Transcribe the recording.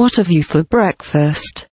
What have you for breakfast?